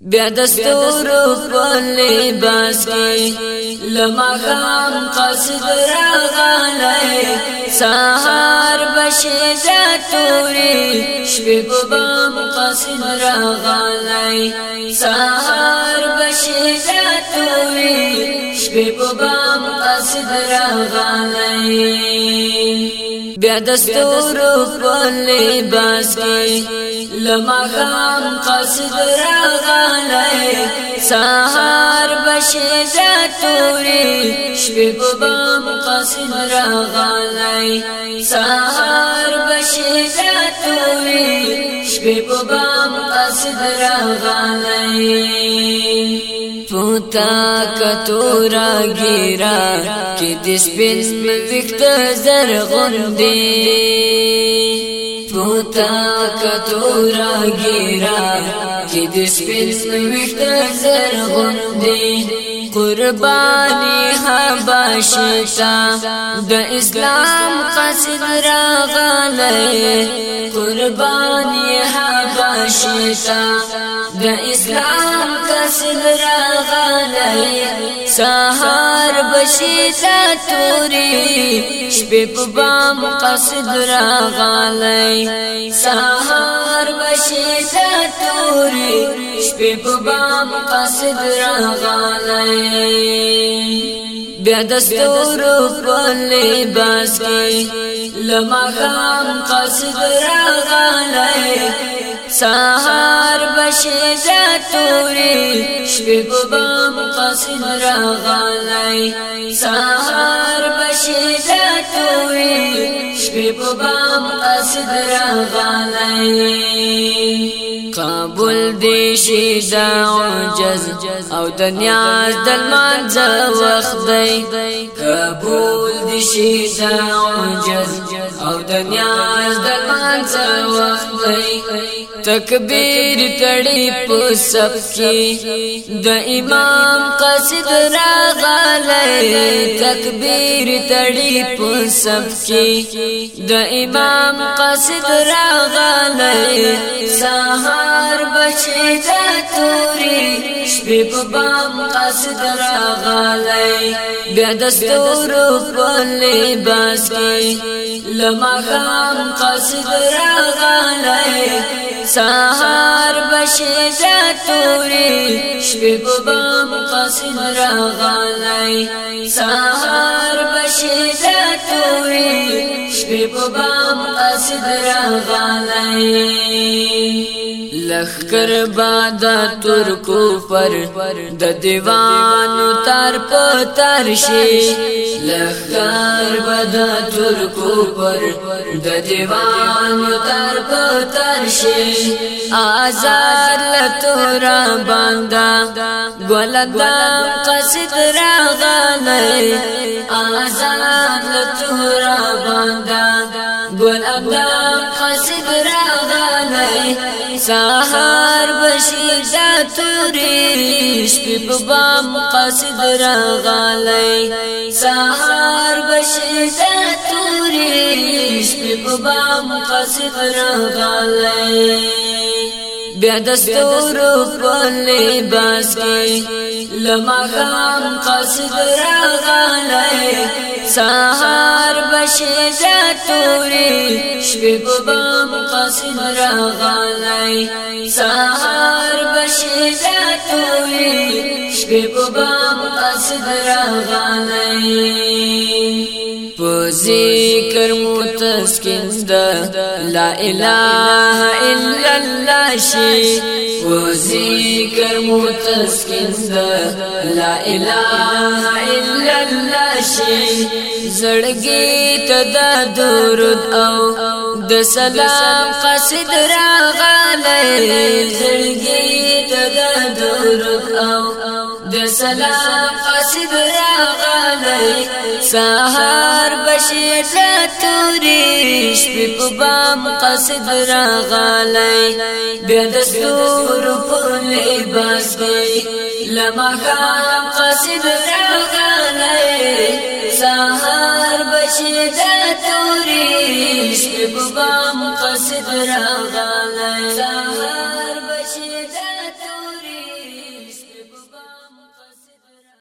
بیا دستور په لباس کې لمه خام قصد راغلای سهار بشي زاتوري شپې په بام قصد راغلای سهار بشي زاتوري شپې په بام قصد راغلای بیا دستور په لباس کې لمه خام قصد راغلې سهار بشي زاتوري شپه په بام قصد راغلې سهار بشي زاتوري شپه په بام قصد راغلې تا کتورا گیرا کی دس بن وکت زر غندی پوتا کتورا گیرا کی دس بن وکت زر غندی قربانی حبشتا د اسلام قصد راغلی قربانی حبشتا د اسلام قصد فصل راغلی سهار بشی دا توری شپی ببام قصد راغلی سهار بشی دا توری شپی ببام قصد راغلی بیا دستور په لباس کې لمحام قصد راغلی سهار بشی جاتوری شپی ببا مقاسم را غالی سهار بشی جاتوری شپی ببا مقاسم را غالی قبول دیشی دا عجز او دنیا دلمان زا وقت دی قبول دیشی دا عجز او دنیا دلمان زا وقت دی تکبیر تړي په سب کې د امام قصد راغلی تکبیر تړي په سب کې د امام قصد راغلی سهار بچی د توري شپه په بام قصد راغلی بیا د ستورو په لباس کې لمغام قصد راغلی سهار بشي زاتوري شبي ببام قاسم راغالي سهار بشي زاتوري شبي ببام قاسم راغالي لخر باد ترکو پر د دیوان تر پتر شي لخر باد ترکو پر د دیوان تر پتر شي آزار لتور باندې ګلدام قصد راغلې آزار لتور باندې سهار بشي دا توري شپې په با مقاصد راغلي سهار بشي دا توري شپې په با مقاصد راغلي بیا دستور په لباس کې لمه خام قصد راغلی سهر بشي زاتوري شپې په بام قصد راغلی سهار بشه زاتوري شپې په بام قصد راغلی په ذکر مسکین دا لا اله الا الله شي و ذکر مو تسکین دا لا اله الا الله شي زړګي ته د درود او د سلام قصد راغله زړګي ته د درود او د سلام قصد راغله سهار بشیر تورې شپې په بام قصد راغلی بیا د ستورو په لباس کې لمحام قصد راغلی سهار بشیر تورې شپې په بام قصد راغلی